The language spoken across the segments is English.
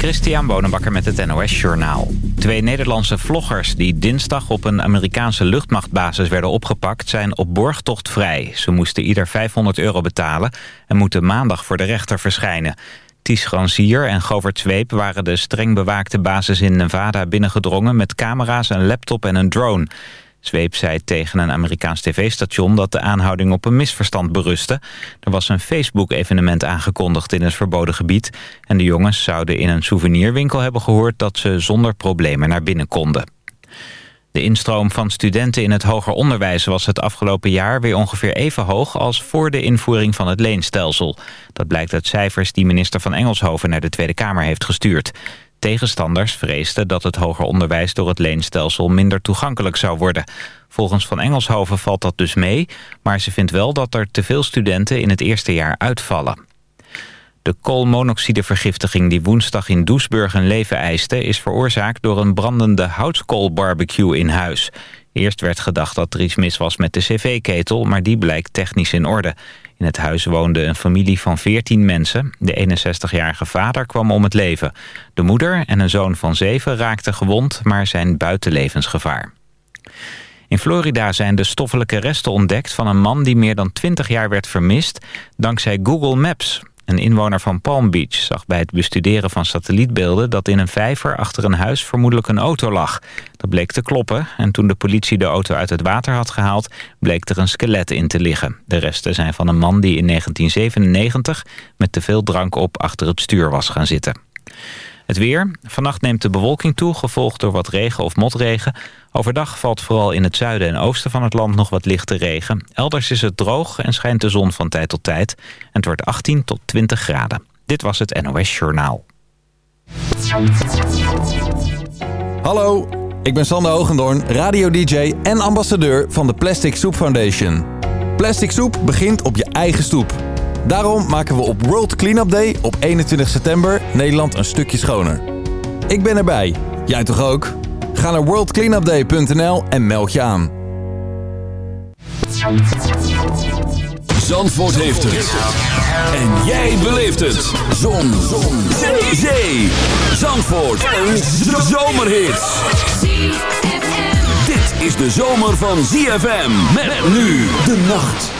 Christian Bonenbakker met het NOS Journaal. Twee Nederlandse vloggers die dinsdag op een Amerikaanse luchtmachtbasis werden opgepakt... zijn op borgtocht vrij. Ze moesten ieder 500 euro betalen en moeten maandag voor de rechter verschijnen. Ties Granzier en Govert Zweep waren de streng bewaakte basis in Nevada binnengedrongen... met camera's, een laptop en een drone... Zweep zei tegen een Amerikaans tv-station dat de aanhouding op een misverstand berustte. Er was een Facebook-evenement aangekondigd in het verboden gebied... en de jongens zouden in een souvenirwinkel hebben gehoord dat ze zonder problemen naar binnen konden. De instroom van studenten in het hoger onderwijs was het afgelopen jaar weer ongeveer even hoog als voor de invoering van het leenstelsel. Dat blijkt uit cijfers die minister van Engelshoven naar de Tweede Kamer heeft gestuurd. Tegenstanders vreesden dat het hoger onderwijs door het leenstelsel minder toegankelijk zou worden. Volgens Van Engelshoven valt dat dus mee, maar ze vindt wel dat er te veel studenten in het eerste jaar uitvallen. De koolmonoxidevergiftiging die woensdag in Doesburg een leven eiste... is veroorzaakt door een brandende houtskoolbarbecue in huis. Eerst werd gedacht dat er iets mis was met de cv-ketel... maar die blijkt technisch in orde. In het huis woonde een familie van 14 mensen. De 61-jarige vader kwam om het leven. De moeder en een zoon van 7 raakten gewond, maar zijn buiten levensgevaar. In Florida zijn de stoffelijke resten ontdekt van een man die meer dan 20 jaar werd vermist dankzij Google Maps. Een inwoner van Palm Beach zag bij het bestuderen van satellietbeelden... dat in een vijver achter een huis vermoedelijk een auto lag. Dat bleek te kloppen en toen de politie de auto uit het water had gehaald... bleek er een skelet in te liggen. De resten zijn van een man die in 1997 met te veel drank op achter het stuur was gaan zitten. Het weer. Vannacht neemt de bewolking toe, gevolgd door wat regen of motregen. Overdag valt vooral in het zuiden en oosten van het land nog wat lichte regen. Elders is het droog en schijnt de zon van tijd tot tijd. En het wordt 18 tot 20 graden. Dit was het NOS Journaal. Hallo, ik ben Sander Hogendoorn, radio-dj en ambassadeur van de Plastic Soup Foundation. Plastic soep begint op je eigen stoep. Daarom maken we op World Cleanup Day op 21 september Nederland een stukje schoner. Ik ben erbij. Jij toch ook? Ga naar worldcleanupday.nl en meld je aan. Zandvoort heeft het. En jij beleeft het. Zon. Zon. Zee. Zee. Zandvoort. Een zomerhit. Dit is de zomer van ZFM. Met nu de nacht.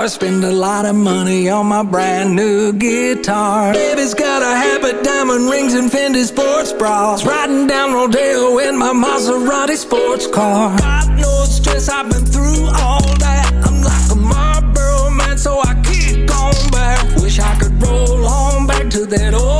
Star. Spend a lot of money on my brand new guitar. Baby's got a habit, diamond rings, and Fendi sports bras. Riding down Rodeo in my Maserati sports car. Got no stress, I've been through all that. I'm like a Marlboro man, so I keep going back. Wish I could roll on back to that old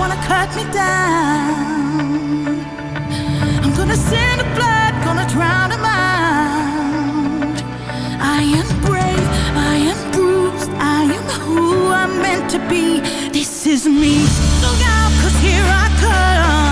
Wanna cut me down, I'm gonna send a blood, gonna drown 'em out. I am brave, I am bruised, I am who I'm meant to be. This is me. Look out, cause here I come.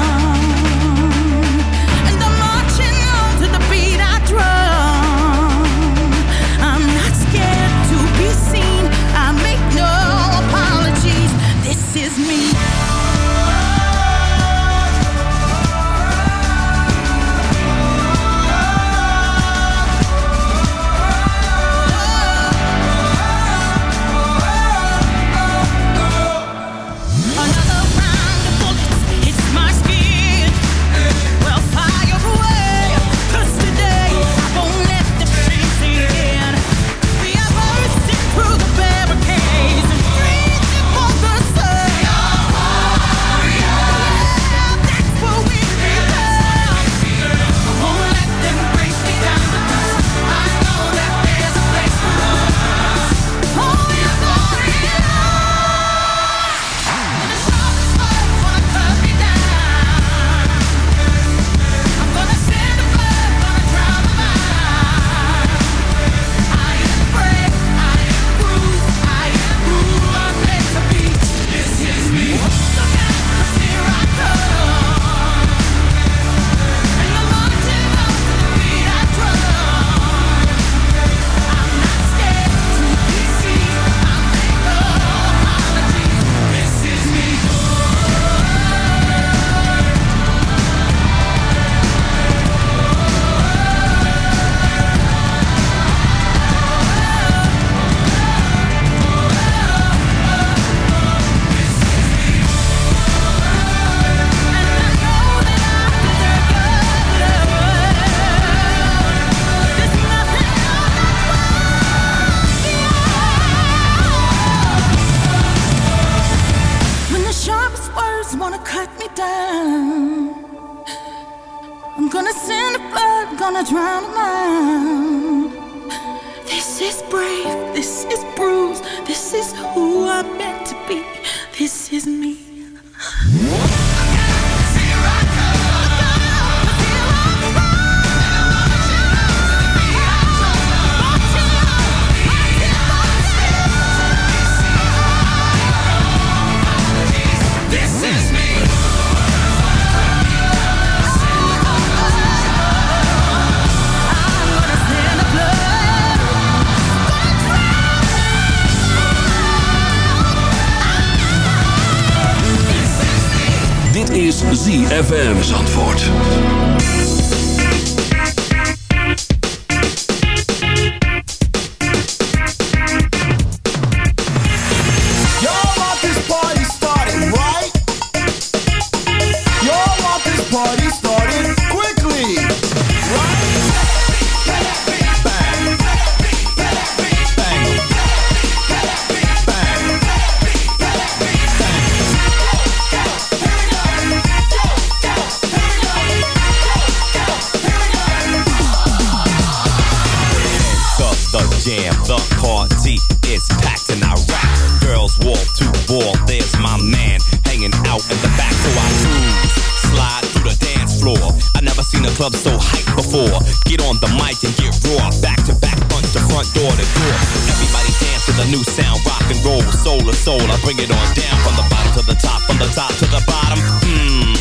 In the back, so I cruise, slide through the dance floor. I never seen a club so hyped before. Get on the mic and get raw, back to back, front to front, door to door. Everybody dance to the new sound, rock and roll, soul to soul. I bring it on down from the bottom to the top, from the top to the bottom. Mmm.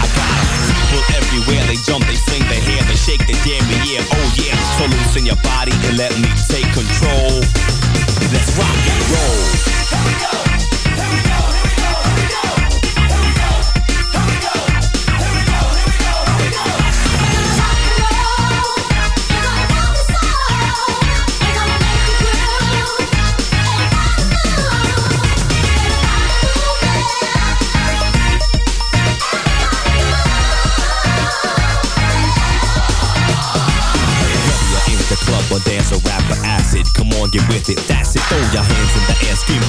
I got 'em. People everywhere, they jump, they swing their hair, they shake their dairy, yeah, oh yeah. So loosen your body and let me take control. Let's rock and roll. Whether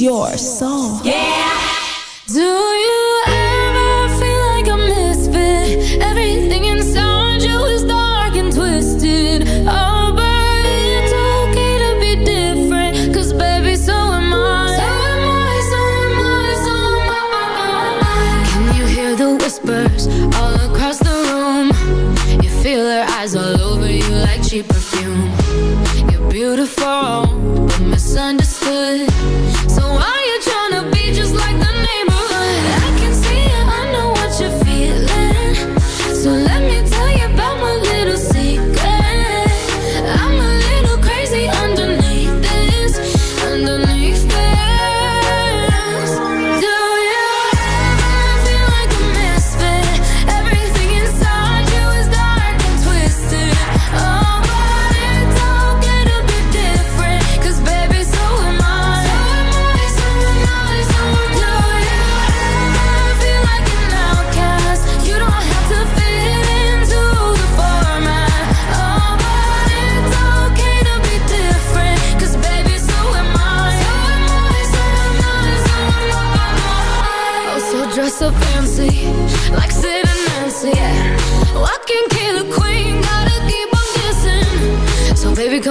your soul. Yeah. Do you ever feel like a misfit? Everything inside you is dark and twisted. Oh. Whispers all across the room. You feel her eyes all over you like she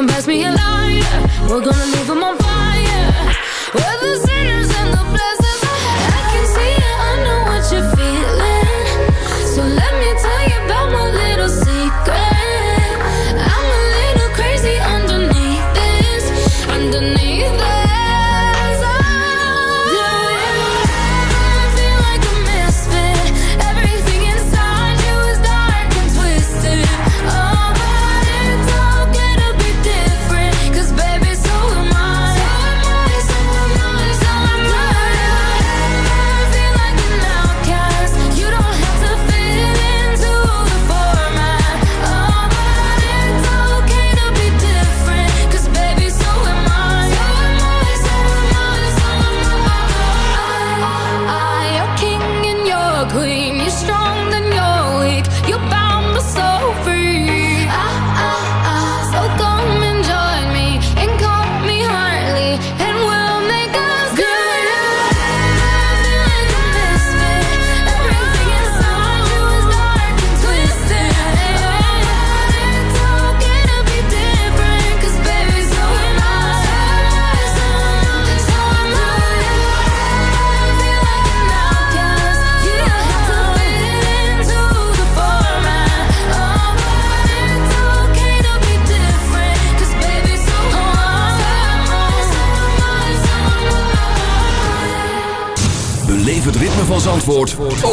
pass me a line. We're gonna move.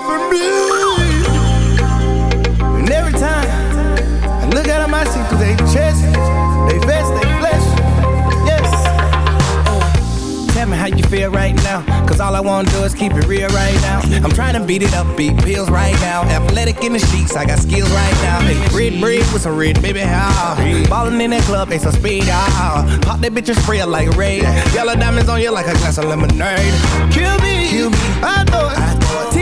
cry for me. And every time I look out of my seat, cause they chest, they vest, they flesh. Yes. Uh, tell me how you feel right now. Cause all I wanna do is keep it real right now. I'm trying to beat it up, beat pills right now. Athletic in the sheets, I got skills right now. Hey, red bread with some red, baby, how? Ballin' in that club, they some speed, ah. Pop that bitch and spray it like rain. Yellow diamonds on you like a glass of lemonade. Kill me, Kill me. I know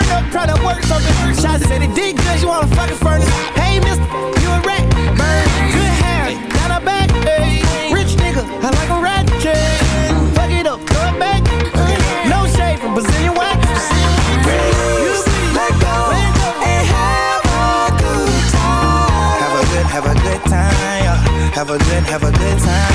turned up, trying to work something. Shots said it did good, you want a furnace. Hey, mister, you a rat. Bird, good hair, got a back. Hey. Rich nigga, I like a rat. Fuck it up, throw it back. No shade from Brazilian wax. Have a good, have a good time, yeah. Have a good, have a good time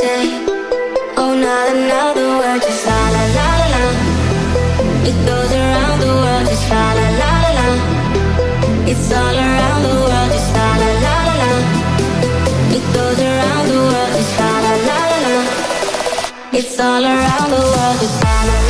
say Oh, not another word, just la la la la la It goes around the world, just la la la la la It's all around the world, just la la la la la It goes around the world, just la la la la la It's all around the world, just la la la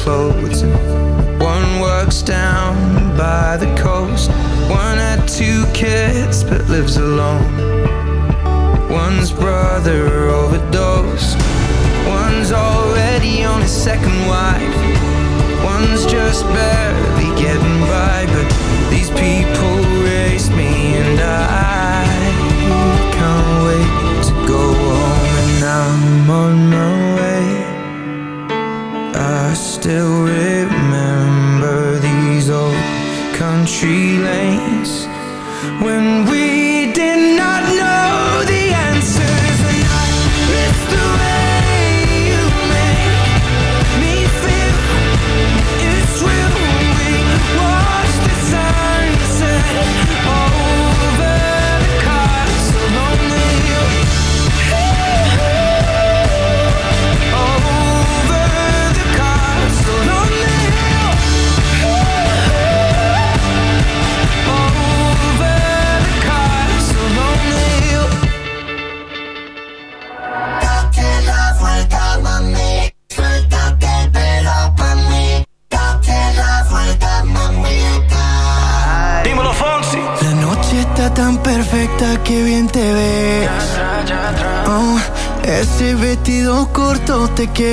clothes. One works down by the coast. One had two kids but lives alone. One's brother overdosed. One's already on his second wife. One's just barely getting by. But these people race me and I can't wait to go home and I'm on my still real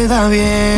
va bien.